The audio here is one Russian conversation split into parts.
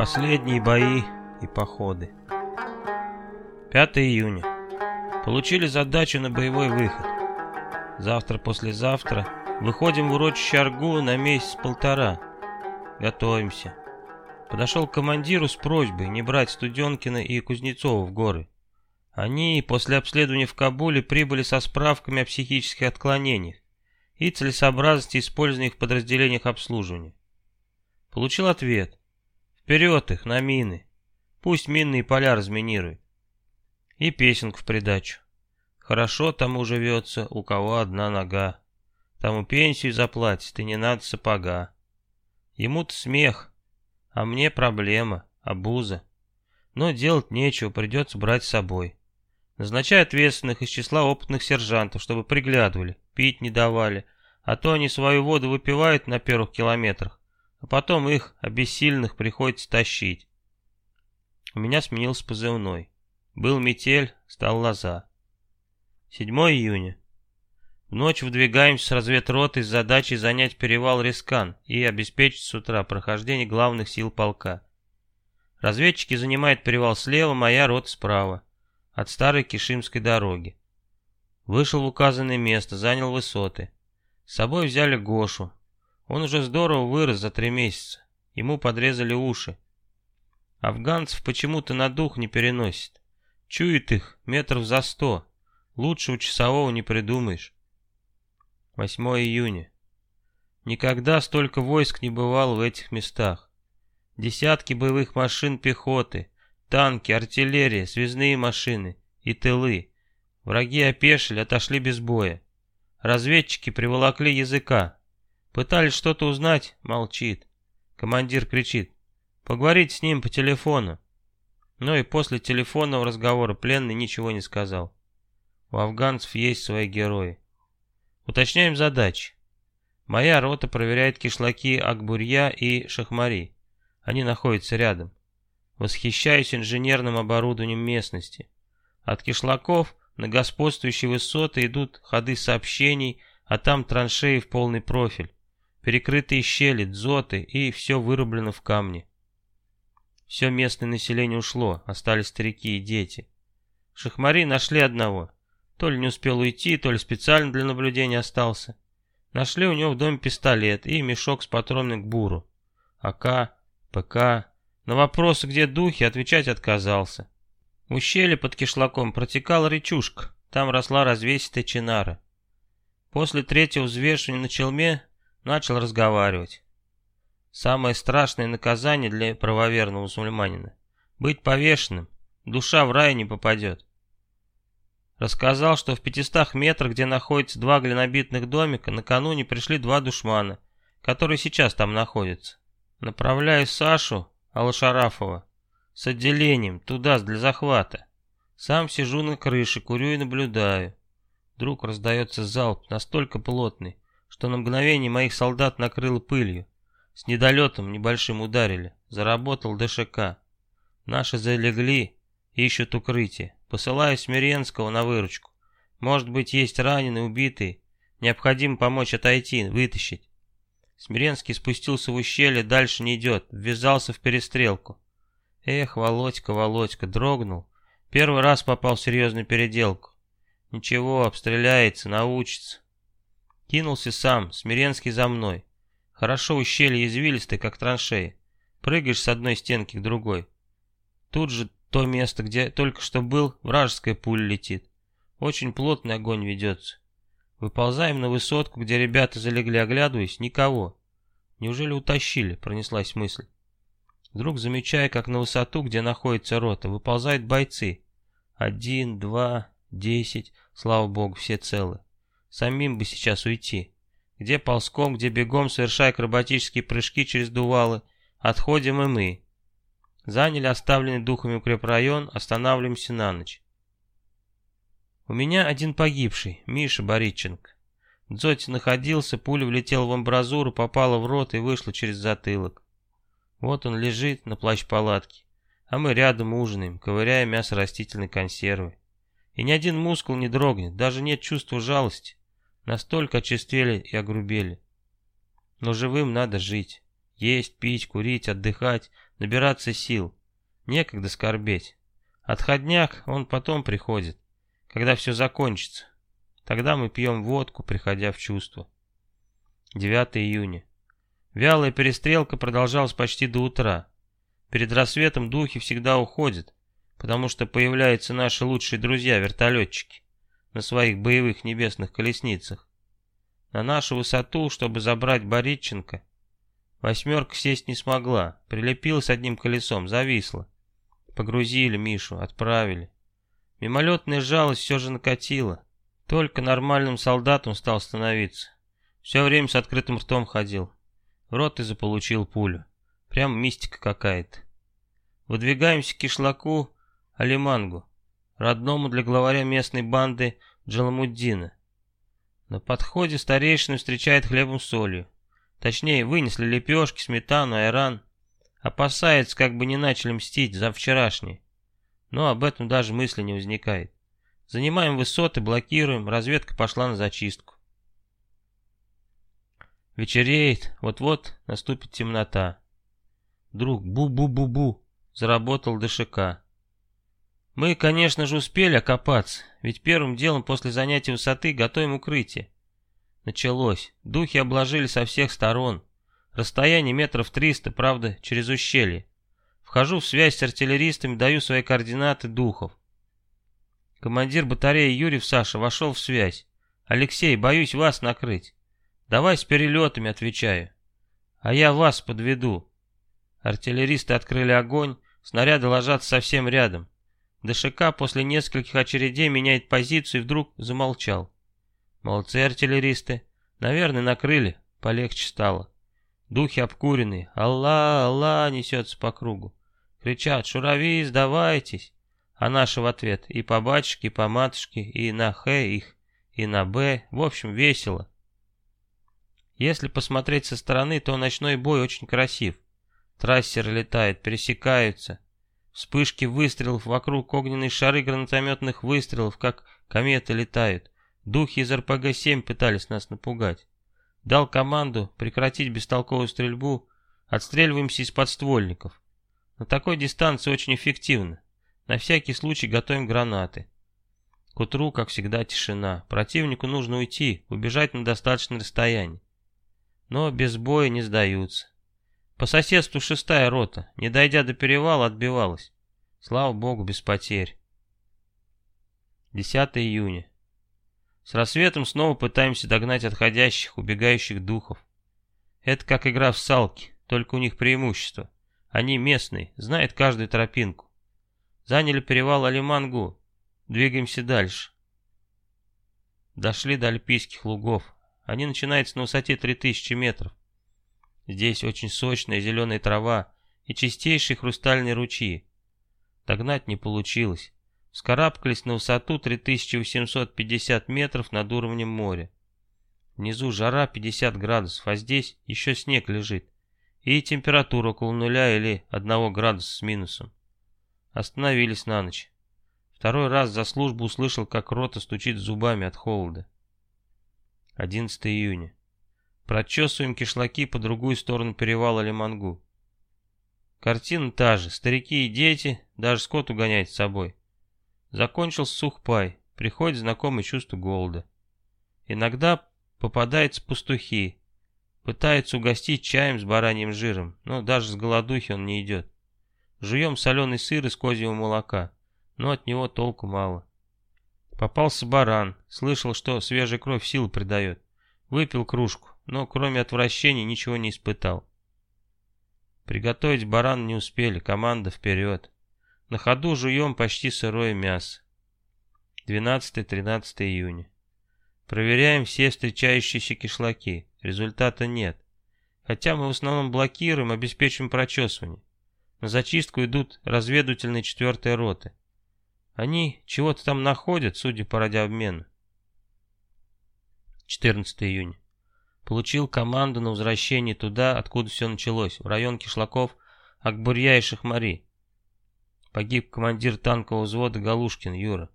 Последние бои и походы. 5 июня. Получили задачу на боевой выход. Завтра-послезавтра выходим в урочище Аргу на месяц-полтора. Готовимся. Подошел к командиру с просьбой не брать Студенкина и Кузнецова в горы. Они после обследования в Кабуле прибыли со справками о психических отклонениях и целесообразности использования их в подразделениях обслуживания. Получил ответ. Вперед их, на мины. Пусть минные поля разминируют. И песенку в придачу. Хорошо тому живется, у кого одна нога. Тому пенсию заплатит, и не надо сапога. Ему-то смех, а мне проблема, обуза. Но делать нечего, придется брать с собой. Назначай ответственных из числа опытных сержантов, чтобы приглядывали, пить не давали, а то они свою воду выпивают на первых километрах, а потом их, обессильных, приходится тащить. У меня сменился позывной. Был метель, стал лоза. 7 июня. В ночь выдвигаемся с разведротой с задачей занять перевал Рискан и обеспечить с утра прохождение главных сил полка. Разведчики занимают перевал слева, моя рота справа, от старой Кишимской дороги. Вышел в указанное место, занял высоты. С собой взяли Гошу, он уже здорово вырос за три месяца. Ему подрезали уши. Афганцев почему-то на дух не переносит. Чует их метров за сто. Лучше у часового не придумаешь. 8 июня. Никогда столько войск не бывало в этих местах. Десятки боевых машин пехоты, танки, артиллерия, связные машины и тылы. Враги опешили, отошли без боя. Разведчики приволокли языка, Пытались что-то узнать, молчит. Командир кричит. Поговорить с ним по телефону. Но и после телефонного разговора пленный ничего не сказал. У афганцев есть свои герои. Уточняем задачи. Моя рота проверяет кишлаки Акбурья и Шахмари. Они находятся рядом. Восхищаюсь инженерным оборудованием местности. От кишлаков на господствующие высоты идут ходы сообщений, а там траншеи в полный профиль перекрытые щели, дзоты и все вырублено в камне. Все местное население ушло, остались старики и дети. Шахмари нашли одного. То ли не успел уйти, то ли специально для наблюдения остался. Нашли у него в доме пистолет и мешок с патронами к буру. АК, ПК. На вопросы, где духи, отвечать отказался. В ущелье под кишлаком протекала речушка, там росла развесистая чинара. После третьего взвешивания на челме начал разговаривать. Самое страшное наказание для правоверного мусульманина — быть повешенным, душа в рай не попадет. Рассказал, что в пятистах метрах, где находятся два глинобитных домика, накануне пришли два душмана, которые сейчас там находятся. Направляю Сашу Алашарафова с отделением туда для захвата. Сам сижу на крыше, курю и наблюдаю. Вдруг раздается залп, настолько плотный, что на мгновение моих солдат накрыло пылью. С недолетом небольшим ударили. Заработал ДШК. Наши залегли, ищут укрытие. Посылаю Смиренского на выручку. Может быть, есть раненый, убитый. Необходимо помочь отойти, вытащить. Смиренский спустился в ущелье, дальше не идет, ввязался в перестрелку. Эх, Володька, Володька, дрогнул. Первый раз попал в серьезную переделку. Ничего, обстреляется, научится. Кинулся сам, Смиренский за мной. Хорошо ущелье извилистое, как траншеи. Прыгаешь с одной стенки к другой. Тут же то место, где только что был, вражеская пуля летит. Очень плотный огонь ведется. Выползаем на высотку, где ребята залегли, оглядываясь, никого. Неужели утащили, пронеслась мысль. Вдруг замечая, как на высоту, где находится рота, выползают бойцы. Один, два, десять, слава богу, все целы. Самим бы сейчас уйти. Где ползком, где бегом, совершая акробатические прыжки через дувалы, отходим и мы. Заняли оставленный духами укрепрайон, останавливаемся на ночь. У меня один погибший, Миша Бориченко. В дзоте находился, пуля влетела в амбразуру, попала в рот и вышла через затылок. Вот он лежит на плащ-палатке, а мы рядом ужинаем, ковыряя мясо растительной консервы. И ни один мускул не дрогнет, даже нет чувства жалости. Настолько очистели и огрубели. Но живым надо жить. Есть, пить, курить, отдыхать, набираться сил. Некогда скорбеть. Отходняк, он потом приходит, когда все закончится. Тогда мы пьем водку, приходя в чувство. 9 июня. Вялая перестрелка продолжалась почти до утра. Перед рассветом духи всегда уходят, потому что появляются наши лучшие друзья-вертолетчики на своих боевых небесных колесницах. На нашу высоту, чтобы забрать Боритченко, восьмерка сесть не смогла, прилепилась одним колесом, зависла. Погрузили Мишу, отправили. Мимолетная жалость все же накатила. Только нормальным солдатом стал становиться. Все время с открытым ртом ходил. В рот и заполучил пулю. Прям мистика какая-то. Выдвигаемся к кишлаку Алимангу, родному для главаря местной банды Джаламуддина. На подходе старейшина встречает хлебом с солью. Точнее, вынесли лепешки, сметану, айран. Опасается, как бы не начали мстить за вчерашнее. Но об этом даже мысли не возникает. Занимаем высоты, блокируем, разведка пошла на зачистку. Вечереет, вот-вот наступит темнота. Друг, бу-бу-бу-бу, заработал ДШК. Мы, конечно же, успели окопаться, ведь первым делом после занятия высоты готовим укрытие. Началось. Духи обложили со всех сторон. Расстояние метров триста, правда, через ущелье. Вхожу в связь с артиллеристами, даю свои координаты духов. Командир батареи Юрьев Саша вошел в связь. «Алексей, боюсь вас накрыть». «Давай с перелетами», — отвечаю. «А я вас подведу». Артиллеристы открыли огонь, снаряды ложатся совсем рядом. ДШК после нескольких очередей меняет позицию и вдруг замолчал. Молодцы артиллеристы. Наверное, накрыли, полегче стало. Духи обкуренные. Алла, Алла несется по кругу. Кричат, шурави, сдавайтесь. А наши в ответ и по батюшке, и по матушке, и на Х их, и на Б. В общем, весело. Если посмотреть со стороны, то ночной бой очень красив. Трассеры летают, пересекаются. Вспышки выстрелов вокруг огненные шары гранатометных выстрелов, как кометы летают. Духи из РПГ-7 пытались нас напугать. Дал команду прекратить бестолковую стрельбу, отстреливаемся из подствольников. На такой дистанции очень эффективно. На всякий случай готовим гранаты. К утру, как всегда, тишина. Противнику нужно уйти, убежать на достаточное расстояние но без боя не сдаются. По соседству шестая рота, не дойдя до перевала, отбивалась. Слава богу, без потерь. 10 июня. С рассветом снова пытаемся догнать отходящих, убегающих духов. Это как игра в салки, только у них преимущество. Они местные, знают каждую тропинку. Заняли перевал Алимангу, двигаемся дальше. Дошли до Альпийских лугов, они начинаются на высоте 3000 метров. Здесь очень сочная зеленая трава и чистейшие хрустальные ручьи. Догнать не получилось. Скарабкались на высоту 3850 метров над уровнем моря. Внизу жара 50 градусов, а здесь еще снег лежит. И температура около нуля или 1 градуса с минусом. Остановились на ночь. Второй раз за службу услышал, как рота стучит зубами от холода. 11 июня. Прочесываем кишлаки по другую сторону перевала Лимангу. Картина та же. Старики и дети, даже скот угоняет с собой. Закончился сухпай. Приходит знакомое чувство голода. Иногда попадаются пастухи. Пытаются угостить чаем с бараньим жиром, но даже с голодухи он не идет. Жуем соленый сыр из козьего молока, но от него толку мало. Попался баран, слышал, что свежая кровь силы придает. Выпил кружку, но кроме отвращения ничего не испытал. Приготовить баран не успели, команда вперед. На ходу жуем почти сырое мясо. 12-13 июня. Проверяем все встречающиеся кишлаки. Результата нет. Хотя мы в основном блокируем, обеспечиваем прочесывание. На зачистку идут разведывательные четвертые роты. Они чего-то там находят, судя по радиообмену. 14 июня. Получил команду на возвращение туда, откуда все началось, в район кишлаков Акбурья и Шахмари. Погиб командир танкового взвода Галушкин Юра.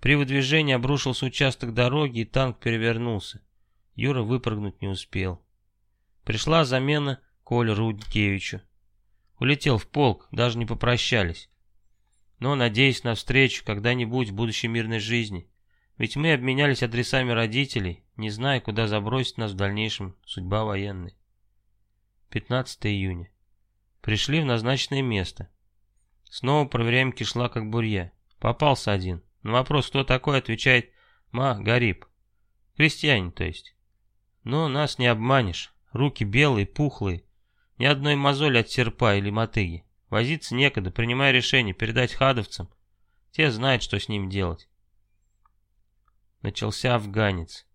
При выдвижении обрушился участок дороги, и танк перевернулся. Юра выпрыгнуть не успел. Пришла замена Коле Рудкевичу. Улетел в полк, даже не попрощались. Но надеюсь на встречу когда-нибудь в будущей мирной жизни. Ведь мы обменялись адресами родителей, не зная, куда забросить нас в дальнейшем судьба военной. 15 июня. Пришли в назначенное место. Снова проверяем кишла как бурья. Попался один. На вопрос, кто такой, отвечает «Ма, Гариб». Крестьянин, то есть. Но нас не обманешь. Руки белые, пухлые. Ни одной мозоли от серпа или мотыги. Возиться некогда, принимая решение передать хадовцам. Те знают, что с ним делать. Начался афганец.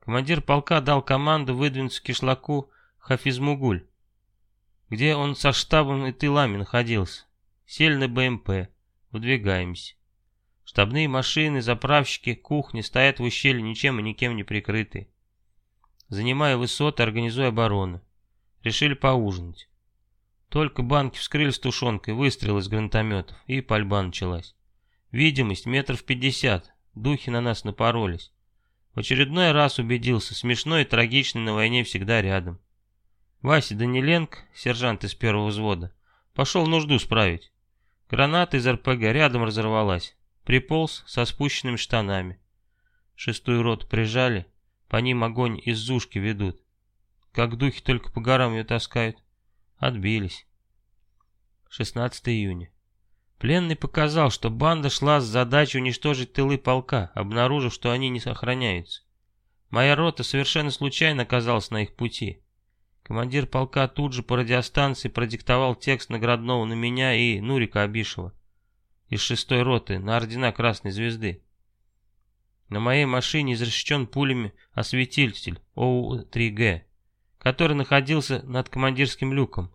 Командир полка дал команду выдвинуться к кишлаку Хафизмугуль, где он со штабом и тылами находился. Сели на БМП. Выдвигаемся. Штабные машины, заправщики, кухни стоят в ущелье ничем и никем не прикрытые. Занимая высоты, организуя оборону. Решили поужинать. Только банки вскрыли с тушенкой, выстрел из гранатометов, и пальба началась. Видимость метров пятьдесят, духи на нас напоролись. В очередной раз убедился, смешно и трагично на войне всегда рядом. Вася Даниленко, сержант из первого взвода, пошел нужду справить. Граната из РПГ рядом разорвалась. Приполз со спущенными штанами. Шестую роту прижали, по ним огонь из зушки ведут. Как духи только по горам ее таскают. Отбились. 16 июня. Пленный показал, что банда шла с задачей уничтожить тылы полка, обнаружив, что они не сохраняются. Моя рота совершенно случайно оказалась на их пути. Командир полка тут же по радиостанции продиктовал текст наградного на меня и Нурика Абишева из шестой роты на ордена Красной Звезды. На моей машине изрешечен пулями осветитель ОУ-3Г, который находился над командирским люком.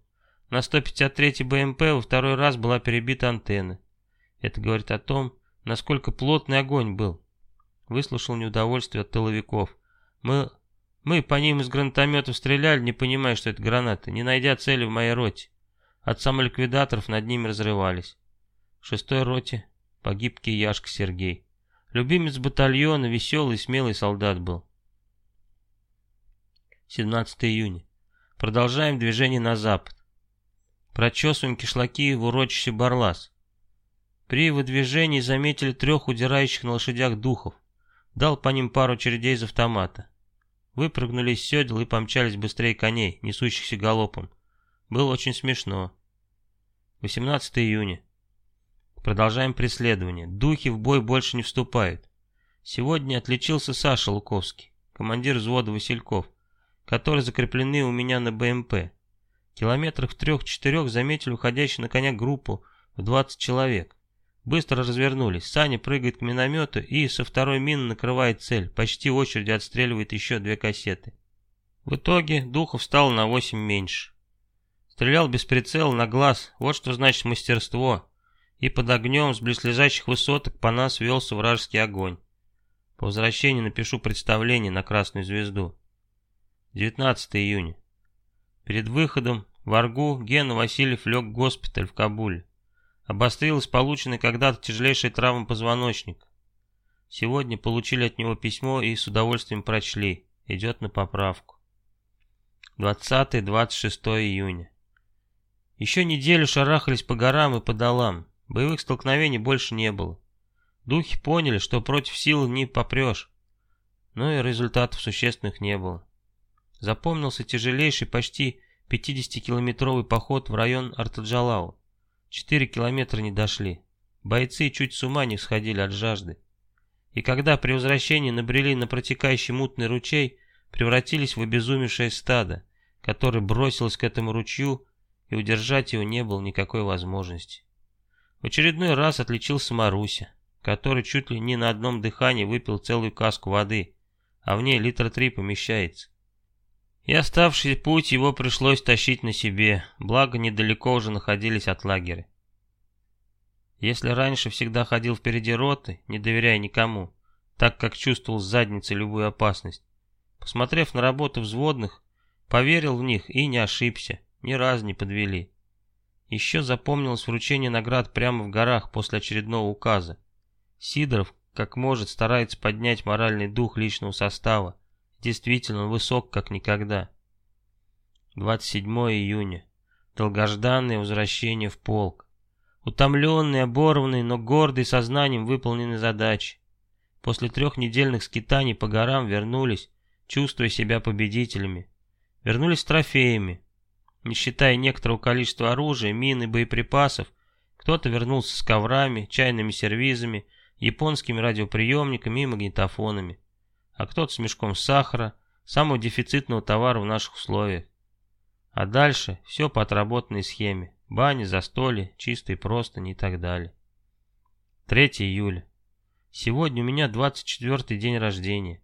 На 153 БМП во второй раз была перебита антенна. Это говорит о том, насколько плотный огонь был. Выслушал неудовольствие от тыловиков. Мы, мы по ним из гранатометов стреляли, не понимая, что это гранаты, не найдя цели в моей роте. От самоликвидаторов над ними разрывались. В шестой роте погиб Кияшка Сергей. Любимец батальона, веселый, смелый солдат был. 17 июня. Продолжаем движение на запад. Прочесываем кишлаки в урочище Барлас. При выдвижении заметили трех удирающих на лошадях духов. Дал по ним пару очередей из автомата. Выпрыгнули из седел и помчались быстрее коней, несущихся галопом. Было очень смешно. 18 июня. Продолжаем преследование. Духи в бой больше не вступают. Сегодня отличился Саша Луковский, командир взвода Васильков, которые закреплены у меня на БМП. Километрах в трех-четырех заметили уходящую на коня группу в 20 человек. Быстро развернулись. Саня прыгает к миномету и со второй мины накрывает цель. Почти очередь отстреливает еще две кассеты. В итоге духов стало на 8 меньше. Стрелял без прицела на глаз. Вот что значит мастерство и под огнем с близлежащих высоток по нас велся вражеский огонь. По возвращении напишу представление на Красную Звезду. 19 июня. Перед выходом в Аргу Гена Васильев лег в госпиталь в Кабуле. Обострилась полученная когда-то тяжелейшая травма позвоночника. Сегодня получили от него письмо и с удовольствием прочли. Идет на поправку. 20-26 июня. Еще неделю шарахались по горам и по долам. Боевых столкновений больше не было. Духи поняли, что против сил не попрешь. Но и результатов существенных не было. Запомнился тяжелейший, почти 50-километровый поход в район Артаджалау. Четыре километра не дошли. Бойцы чуть с ума не сходили от жажды. И когда при возвращении набрели на протекающий мутный ручей, превратились в обезумевшее стадо, которое бросилось к этому ручью, и удержать его не было никакой возможности. В очередной раз отличился Маруся, который чуть ли не на одном дыхании выпил целую каску воды, а в ней литра три помещается. И оставший путь его пришлось тащить на себе, благо недалеко уже находились от лагеря. Если раньше всегда ходил впереди роты, не доверяя никому, так как чувствовал с задницы любую опасность, посмотрев на работу взводных, поверил в них и не ошибся, ни разу не подвели. Еще запомнилось вручение наград прямо в горах после очередного указа. Сидоров, как может, старается поднять моральный дух личного состава. Действительно, высок, как никогда. 27 июня. Долгожданное возвращение в полк. Утомленный, оборванный, но гордый сознанием выполненной задачи. После трехнедельных скитаний по горам вернулись, чувствуя себя победителями. Вернулись с трофеями. Не считая некоторого количества оружия, мин и боеприпасов, кто-то вернулся с коврами, чайными сервизами, японскими радиоприемниками и магнитофонами, а кто-то с мешком сахара, самого дефицитного товара в наших условиях. А дальше все по отработанной схеме. Бани, застолье, чистые простыни и так далее. 3 июля. Сегодня у меня 24-й день рождения.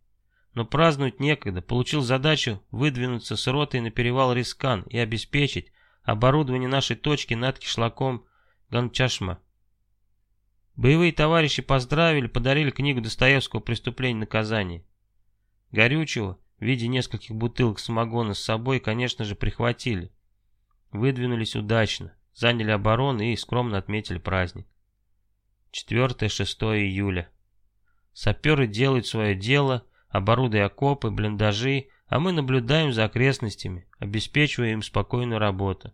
Но праздновать некогда. Получил задачу выдвинуться с ротой на перевал Рискан и обеспечить оборудование нашей точки над кишлаком Ганчашма. Боевые товарищи поздравили, подарили книгу Достоевского «Преступление и наказание». Горючего в виде нескольких бутылок самогона с собой, конечно же, прихватили. Выдвинулись удачно, заняли оборону и скромно отметили праздник. 4-6 июля. Саперы делают свое дело, оборудуя окопы, блиндажи, а мы наблюдаем за окрестностями, обеспечивая им спокойную работу.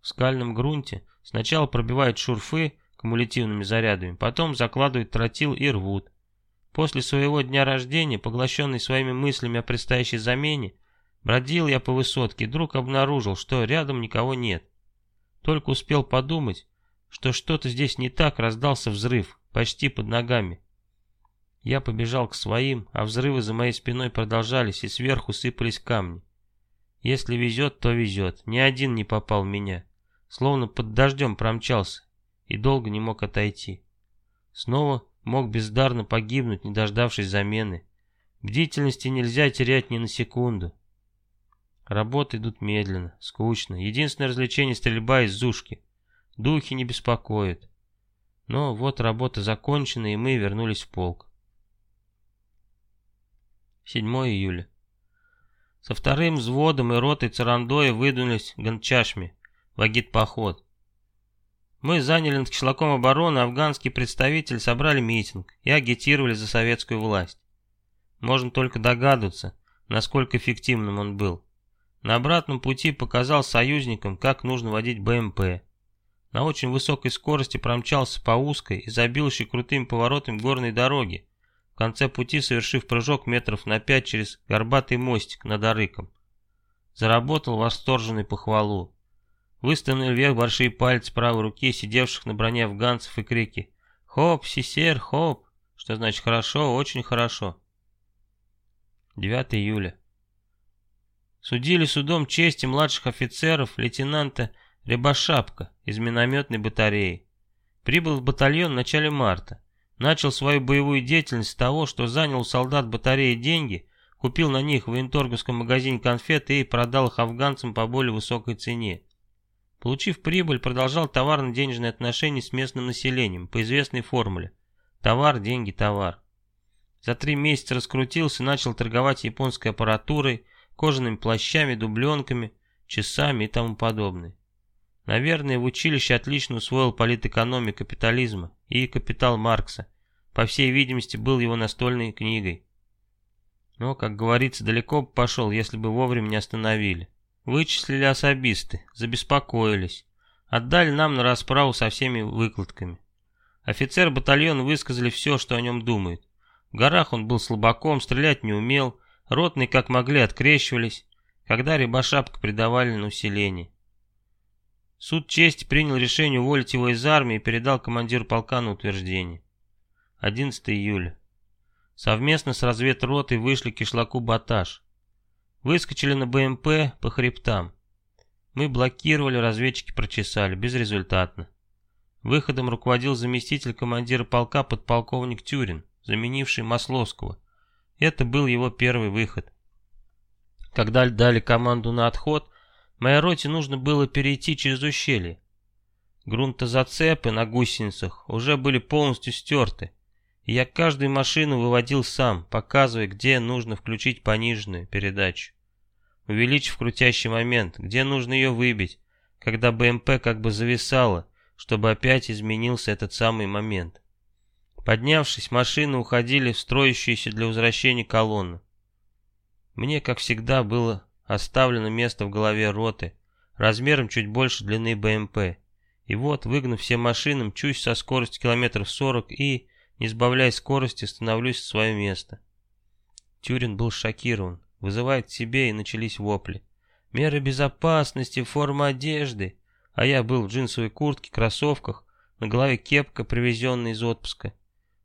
В скальном грунте сначала пробивают шурфы кумулятивными зарядами, потом закладывают тротил и рвут. После своего дня рождения, поглощенный своими мыслями о предстоящей замене, бродил я по высотке и вдруг обнаружил, что рядом никого нет. Только успел подумать, что что-то здесь не так, раздался взрыв, почти под ногами. Я побежал к своим, а взрывы за моей спиной продолжались, и сверху сыпались камни. Если везет, то везет, ни один не попал в меня. Словно под дождем промчался, и долго не мог отойти. Снова мог бездарно погибнуть, не дождавшись замены. Бдительности нельзя терять ни на секунду. Работы идут медленно, скучно. Единственное развлечение — стрельба из зушки. Духи не беспокоят. Но вот работа закончена, и мы вернулись в полк. 7 июля. Со вторым взводом и ротой Царандоя выдвинулись в Ганчашме, в агитпоход. Мы заняли над кишлаком обороны, афганские представители собрали митинг и агитировали за советскую власть. Можно только догадываться, насколько эффективным он был. На обратном пути показал союзникам, как нужно водить БМП. На очень высокой скорости промчался по узкой и забилшей крутыми поворотами горной дороге, в конце пути совершив прыжок метров на пять через горбатый мостик над Арыком. Заработал восторженный похвалу. Выставлены вверх большие пальцы правой руки сидевших на броне афганцев и крики «Хоп, сисер, хоп!» что значит «хорошо, очень хорошо». 9 июля. Судили судом чести младших офицеров лейтенанта Рябошапка из минометной батареи. Прибыл в батальон в начале марта. Начал свою боевую деятельность с того, что занял у солдат батареи деньги, купил на них в военторговском магазине конфеты и продал их афганцам по более высокой цене. Получив прибыль, продолжал товарно-денежные отношения с местным населением по известной формуле. Товар, деньги, товар. За три месяца раскрутился, начал торговать японской аппаратурой, кожаными плащами, дубленками, часами и тому подобное. Наверное, в училище отлично усвоил политэкономию капитализма и капитал Маркса. По всей видимости, был его настольной книгой. Но, как говорится, далеко бы пошел, если бы вовремя не остановили. Вычислили особисты, забеспокоились. Отдали нам на расправу со всеми выкладками. Офицер батальона высказали все, что о нем думают. В горах он был слабаком, стрелять не умел, Ротные как могли открещивались, когда Рябошапка предавали на усиление. Суд чести принял решение уволить его из армии и передал командиру полка на утверждение. 11 июля. Совместно с разведротой вышли к кишлаку Баташ. Выскочили на БМП по хребтам. Мы блокировали, разведчики прочесали, безрезультатно. Выходом руководил заместитель командира полка подполковник Тюрин, заменивший Масловского. Это был его первый выход. Когда дали команду на отход, моей роте нужно было перейти через ущелье. Грунтозацепы на гусеницах уже были полностью стерты, я каждую машину выводил сам, показывая, где нужно включить пониженную передачу. Увеличив крутящий момент, где нужно ее выбить, когда БМП как бы зависала, чтобы опять изменился этот самый момент. Поднявшись, машины уходили в строящуюся для возвращения колонну. Мне, как всегда, было оставлено место в голове роты, размером чуть больше длины БМП. И вот, выгнав все машины, мчусь со скоростью километров 40 и, не сбавляя скорости, становлюсь в свое место. Тюрин был шокирован, вызывает к себе и начались вопли. Меры безопасности, форма одежды. А я был в джинсовой куртке, кроссовках, на голове кепка, привезенная из отпуска.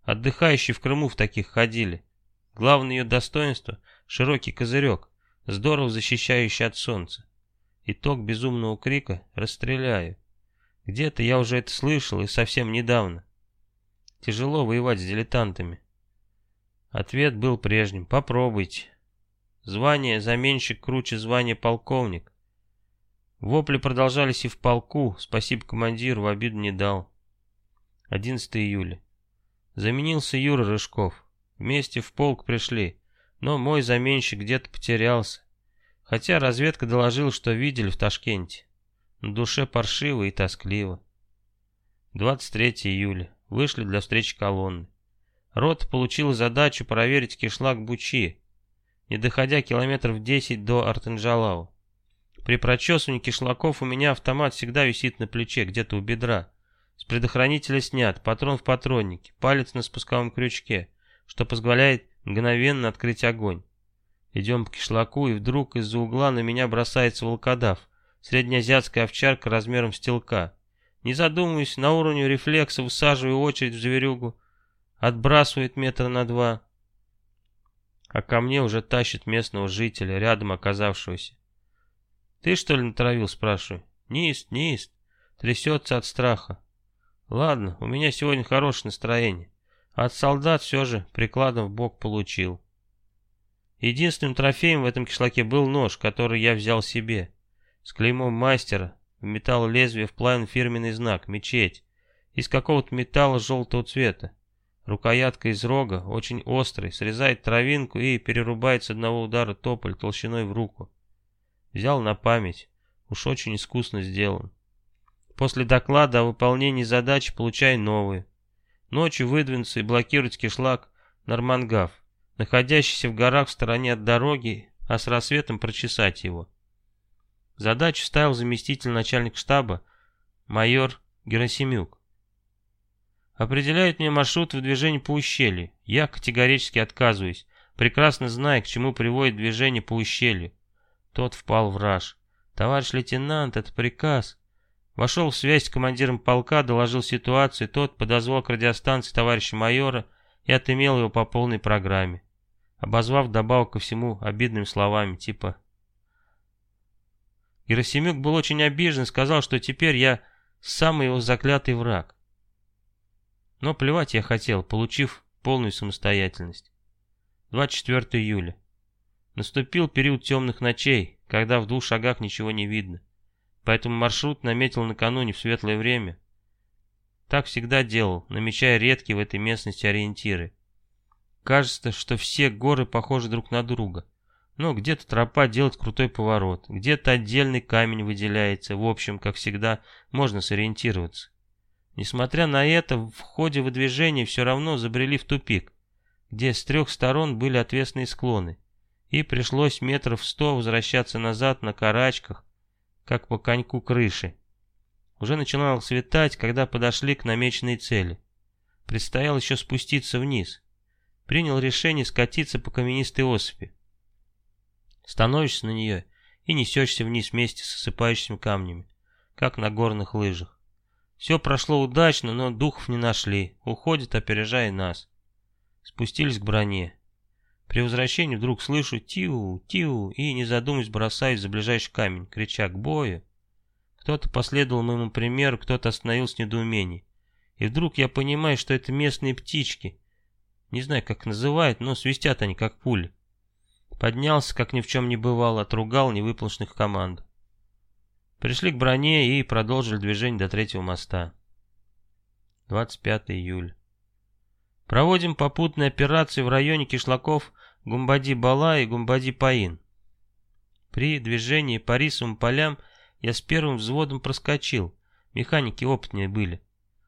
Отдыхающие в Крыму в таких ходили. Главное ее достоинство — широкий козырек, здорово защищающий от солнца. Итог безумного крика — расстреляю. Где-то я уже это слышал и совсем недавно. Тяжело воевать с дилетантами. Ответ был прежним. Попробуйте. Звание заменщик круче звания полковник. Вопли продолжались и в полку. Спасибо командиру, в обиду не дал. 11 июля. Заменился Юра Рыжков. Вместе в полк пришли, но мой заменщик где-то потерялся. Хотя разведка доложила, что видели в Ташкенте. На душе паршиво и тоскливо. 23 июля. Вышли для встречи колонны. Рот получил задачу проверить кишлак Бучи, не доходя километров 10 до Артенджалау. При прочесывании кишлаков у меня автомат всегда висит на плече, где-то у бедра. С предохранителя снят, патрон в патроннике, палец на спусковом крючке, что позволяет мгновенно открыть огонь. Идем по кишлаку, и вдруг из-за угла на меня бросается волкодав, среднеазиатская овчарка размером с телка. Не задумываясь, на уровне рефлекса высаживаю очередь в зверюгу, отбрасывает метра на два, а ко мне уже тащит местного жителя, рядом оказавшегося. «Ты что ли натравил?» — спрашиваю. «Нист, нист». Трясется от страха. Ладно, у меня сегодня хорошее настроение. От солдат все же прикладом в бок получил. Единственным трофеем в этом кишлаке был нож, который я взял себе. С клеймом мастера, металл лезвия вплавлен фирменный знак, мечеть, из какого-то металла желтого цвета. Рукоятка из рога, очень острый, срезает травинку и перерубает с одного удара тополь толщиной в руку. Взял на память, уж очень искусно сделан. После доклада о выполнении задачи получай новые. Ночью выдвинуться и блокировать кишлак Нормангав, находящийся в горах в стороне от дороги, а с рассветом прочесать его. Задачу ставил заместитель начальника штаба майор Герасимюк. Определяет мне маршрут выдвижения по ущелью. Я категорически отказываюсь, прекрасно зная, к чему приводит движение по ущелью. Тот впал в раж. «Товарищ лейтенант, это приказ». Вошел в связь с командиром полка, доложил ситуацию, тот подозвал к радиостанции товарища майора и отымел его по полной программе, обозвав добавок ко всему обидными словами, типа Герасимюк был очень обижен, сказал, что теперь я самый его заклятый враг. Но плевать я хотел, получив полную самостоятельность. 24 июля. Наступил период темных ночей, когда в двух шагах ничего не видно поэтому маршрут наметил накануне в светлое время. Так всегда делал, намечая редкие в этой местности ориентиры. Кажется, что все горы похожи друг на друга. Но где-то тропа делает крутой поворот, где-то отдельный камень выделяется. В общем, как всегда, можно сориентироваться. Несмотря на это, в ходе выдвижения все равно забрели в тупик, где с трех сторон были отвесные склоны, и пришлось метров сто возвращаться назад на карачках, как по коньку крыши. Уже начинало светать, когда подошли к намеченной цели. Предстояло еще спуститься вниз. Принял решение скатиться по каменистой осыпи. Становишься на нее и несешься вниз вместе с осыпающими камнями, как на горных лыжах. Все прошло удачно, но духов не нашли, уходят, опережая нас. Спустились к броне. При возвращении вдруг слышу «тиу, тиу» и, не задумываясь, бросаюсь за ближайший камень, крича «к бою». Кто-то последовал моему примеру, кто-то остановился в недоумении. И вдруг я понимаю, что это местные птички. Не знаю, как называют, но свистят они, как пули. Поднялся, как ни в чем не бывало, отругал невыполненных команд. Пришли к броне и продолжили движение до третьего моста. 25 июля. Проводим попутные операции в районе кишлаков Гумбади-Бала и Гумбади-Паин. При движении по рисовым полям я с первым взводом проскочил, механики опытнее были.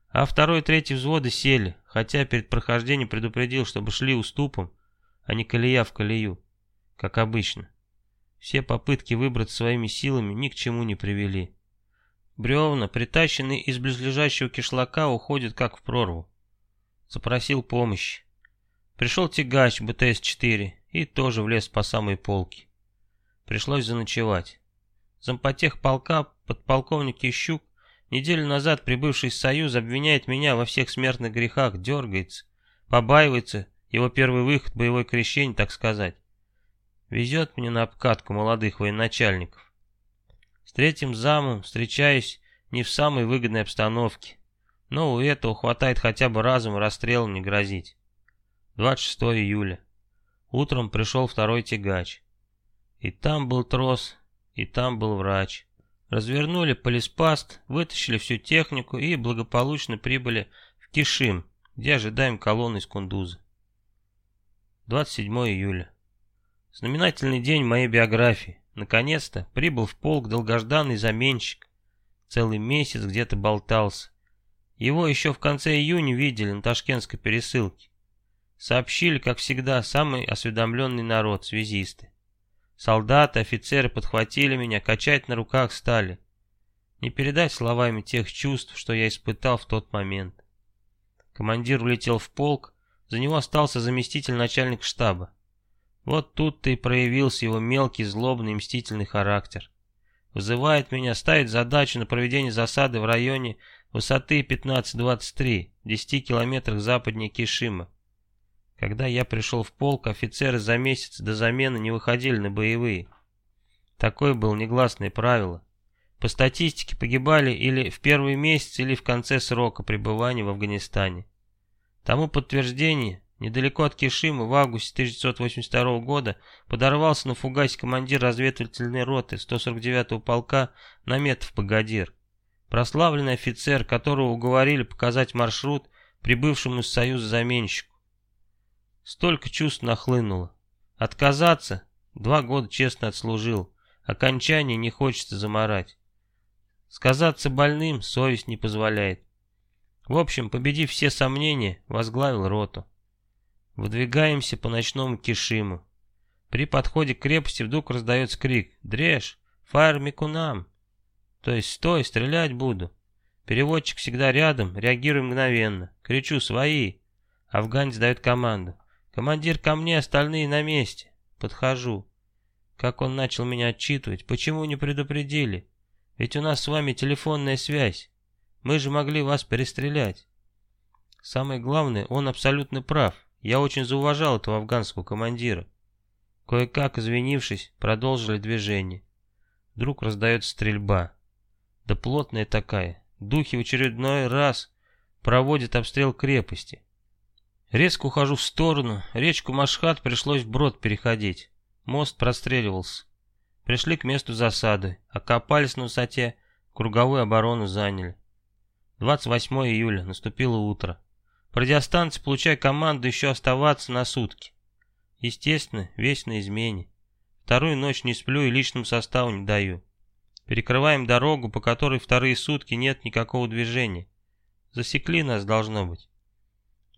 А второй и третий взводы сели, хотя перед прохождением предупредил, чтобы шли уступом, а не колея в колею, как обычно. Все попытки выбраться своими силами ни к чему не привели. Бревна, притащенные из близлежащего кишлака, уходят как в прорву. Запросил помощи. Пришел тягач БТС-4 и тоже влез по самой полке. Пришлось заночевать. Зампотех полка, подполковник Ищук, неделю назад прибывший из Союза, обвиняет меня во всех смертных грехах, дергается, побаивается, его первый выход, боевой крещение, так сказать. Везет мне на обкатку молодых военачальников. С третьим замом встречаюсь не в самой выгодной обстановке, но у этого хватает хотя бы разум расстрелом не грозить. 26 июля. Утром пришел второй тягач. И там был трос, и там был врач. Развернули полиспаст, вытащили всю технику и благополучно прибыли в Кишим, где ожидаем колонны из Кундуза. 27 июля. Знаменательный день моей биографии. Наконец-то прибыл в полк долгожданный заменщик. Целый месяц где-то болтался. Его еще в конце июня видели на ташкентской пересылке. Сообщили, как всегда, самый осведомленный народ, связисты. Солдаты, офицеры подхватили меня, качать на руках стали. Не передать словами тех чувств, что я испытал в тот момент. Командир улетел в полк, за него остался заместитель начальника штаба. Вот тут-то и проявился его мелкий, злобный мстительный характер. Вызывает меня, ставит задачу на проведение засады в районе высоты 15-23, 10 километрах западнее Кишима. Когда я пришел в полк, офицеры за месяц до замены не выходили на боевые. Такое было негласное правило. По статистике погибали или в первый месяц, или в конце срока пребывания в Афганистане. Тому подтверждение, недалеко от Кишима в августе 1982 года подорвался на фугасе командир разведывательной роты 149-го полка Наметов Погодир. Прославленный офицер, которого уговорили показать маршрут прибывшему из Союза заменщику. Столько чувств нахлынуло. Отказаться? Два года честно отслужил. Окончание не хочется заморать. Сказаться больным совесть не позволяет. В общем, победив все сомнения, возглавил роту. Выдвигаемся по ночному Кишиму. При подходе к крепости вдруг раздается крик «Дрежь! Фаер Микунам!» То есть «Стой, стрелять буду!» Переводчик всегда рядом, реагирую мгновенно. Кричу «Свои!» Афганец дает команду. «Командир ко мне, остальные на месте!» Подхожу. Как он начал меня отчитывать, почему не предупредили? Ведь у нас с вами телефонная связь. Мы же могли вас перестрелять. Самое главное, он абсолютно прав. Я очень зауважал этого афганского командира. Кое-как, извинившись, продолжили движение. Вдруг раздается стрельба. Да плотная такая. Духи в очередной раз проводят обстрел крепости. Резко ухожу в сторону. Речку Машхат пришлось вброд переходить. Мост простреливался. Пришли к месту засады. Окопались на высоте. Круговую оборону заняли. 28 июля, наступило утро. По радиостанции получаю команду еще оставаться на сутки. Естественно, весь на измене. Вторую ночь не сплю и личному составу не даю. Перекрываем дорогу, по которой вторые сутки нет никакого движения. Засекли нас, должно быть.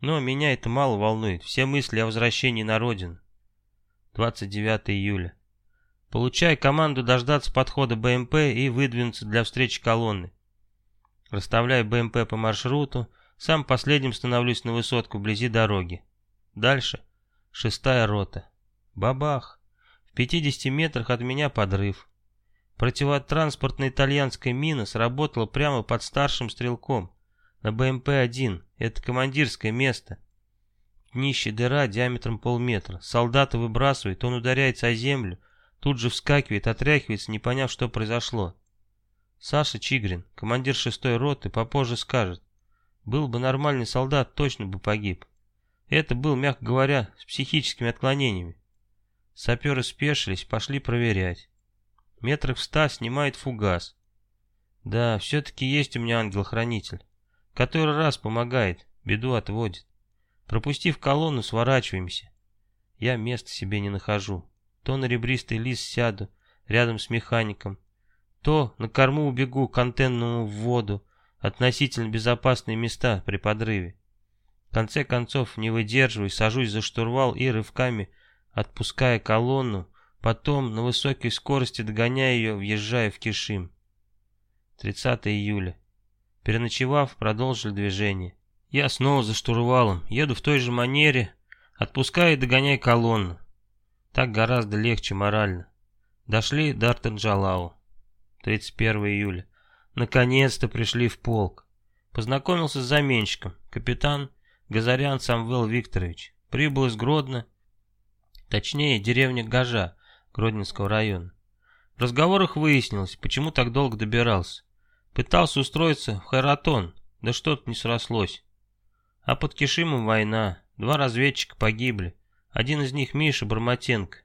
Но меня это мало волнует. Все мысли о возвращении на родину. 29 июля. Получаю команду дождаться подхода БМП и выдвинуться для встречи колонны. Расставляю БМП по маршруту, сам последним становлюсь на высотку вблизи дороги. Дальше шестая рота. Бабах! В 50 метрах от меня подрыв. Противотранспортная итальянская мина сработала прямо под старшим стрелком. На БМП-1. Это командирское место. Днище дыра диаметром полметра. Солдата выбрасывает, он ударяется о землю, тут же вскакивает, отряхивается, не поняв, что произошло. Саша Чигрин, командир шестой роты, попозже скажет. Был бы нормальный солдат, точно бы погиб. Это был, мягко говоря, с психическими отклонениями. Саперы спешились, пошли проверять. Метрах в ста снимает фугас. Да, все-таки есть у меня ангел-хранитель. Который раз помогает, беду отводит. Пропустив колонну, сворачиваемся. Я места себе не нахожу. То на ребристый лист сяду, рядом с механиком, то на корму убегу к антенному в воду, относительно безопасные места при подрыве. В конце концов, не выдерживаю, сажусь за штурвал и рывками, отпуская колонну, потом на высокой скорости догоняя ее, въезжая в Кишим. 30 июля. Переночевав, продолжили движение. Я снова за штурвалом, еду в той же манере, отпускаю и догоняю колонну. Так гораздо легче морально. Дошли до Артанджалау. 31 июля. Наконец-то пришли в полк. Познакомился с заменщиком, капитан Газарян Самвел Викторович. Прибыл из Гродно, точнее деревня Гажа, Гродненского района. В разговорах выяснилось, почему так долго добирался. Пытался устроиться в Хайратон, да что-то не срослось. А под Кишимом война, два разведчика погибли, один из них Миша Барматенко.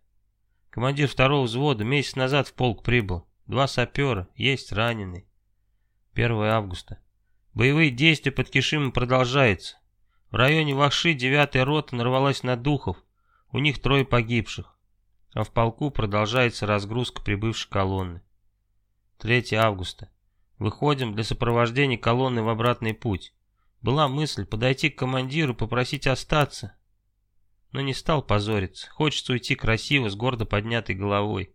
Командир второго взвода месяц назад в полк прибыл, два сапера, есть раненый. 1 августа. Боевые действия под Кишимом продолжаются. В районе Вахши 9-я рота нарвалась на духов, у них трое погибших, а в полку продолжается разгрузка прибывшей колонны. 3 августа. Выходим для сопровождения колонны в обратный путь. Была мысль подойти к командиру, попросить остаться. Но не стал позориться. Хочется уйти красиво, с гордо поднятой головой.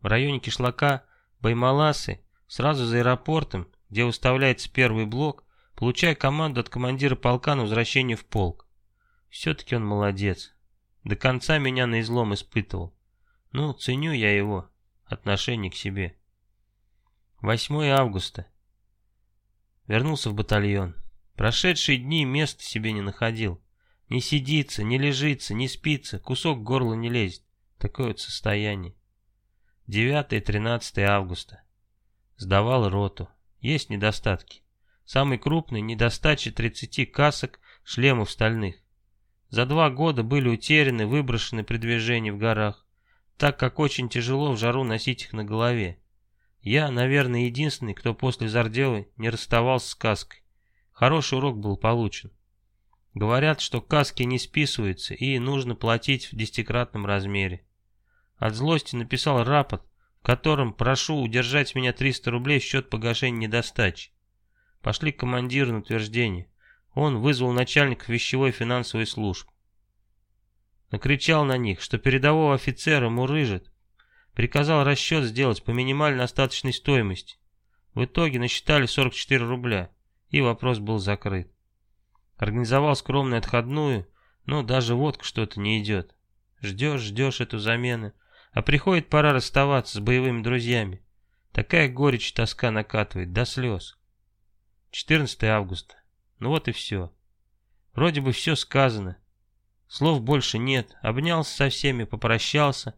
В районе кишлака Баймаласы, сразу за аэропортом, где выставляется первый блок, получая команду от командира полка на возвращение в полк. Все-таки он молодец. До конца меня на излом испытывал. Ну, ценю я его отношение к себе. 8 августа. Вернулся в батальон. Прошедшие дни места себе не находил. Не сидится, не лежится, не спится, кусок горла не лезет. Такое вот состояние. 9 и 13 августа. Сдавал роту. Есть недостатки. Самый крупный недостача 30 касок шлемов стальных. За два года были утеряны, выброшены при движении в горах, так как очень тяжело в жару носить их на голове. Я, наверное, единственный, кто после Зарделы не расставался с каской. Хороший урок был получен. Говорят, что каски не списываются и нужно платить в десятикратном размере. От злости написал рапорт, котором прошу удержать меня 300 рублей в счет погашения недостачи. Пошли к командиру на утверждение. Он вызвал начальника вещевой финансовой службы. Накричал на них, что передового офицера мурыжит, Приказал расчет сделать по минимальной остаточной стоимости. В итоге насчитали 44 рубля, и вопрос был закрыт. Организовал скромную отходную, но даже водка что-то не идет. Ждешь, ждешь эту замену, а приходит пора расставаться с боевыми друзьями. Такая горечь и тоска накатывает, до слез. 14 августа. Ну вот и все. Вроде бы все сказано. Слов больше нет. Обнялся со всеми, попрощался.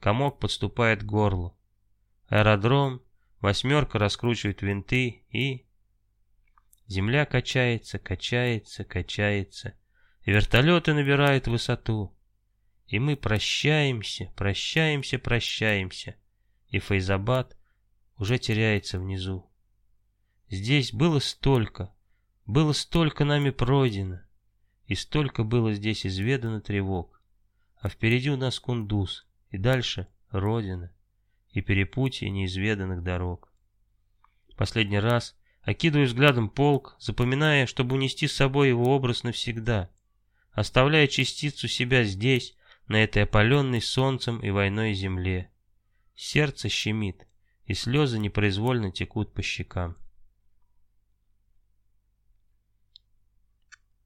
Комок подступает к горлу. Аэродром, восьмерка раскручивает винты и... Земля качается, качается, качается. Вертолеты набирают высоту. И мы прощаемся, прощаемся, прощаемся. И Фейзабад уже теряется внизу. Здесь было столько, было столько нами пройдено, и столько было здесь изведано тревог. А впереди у нас Кундуз, и дальше Родина, и перепутье неизведанных дорог. Последний раз, окидывая взглядом полк, запоминая, чтобы унести с собой его образ навсегда, оставляя частицу себя здесь, на этой опаленной солнцем и войной земле. Сердце щемит, и слезы непроизвольно текут по щекам.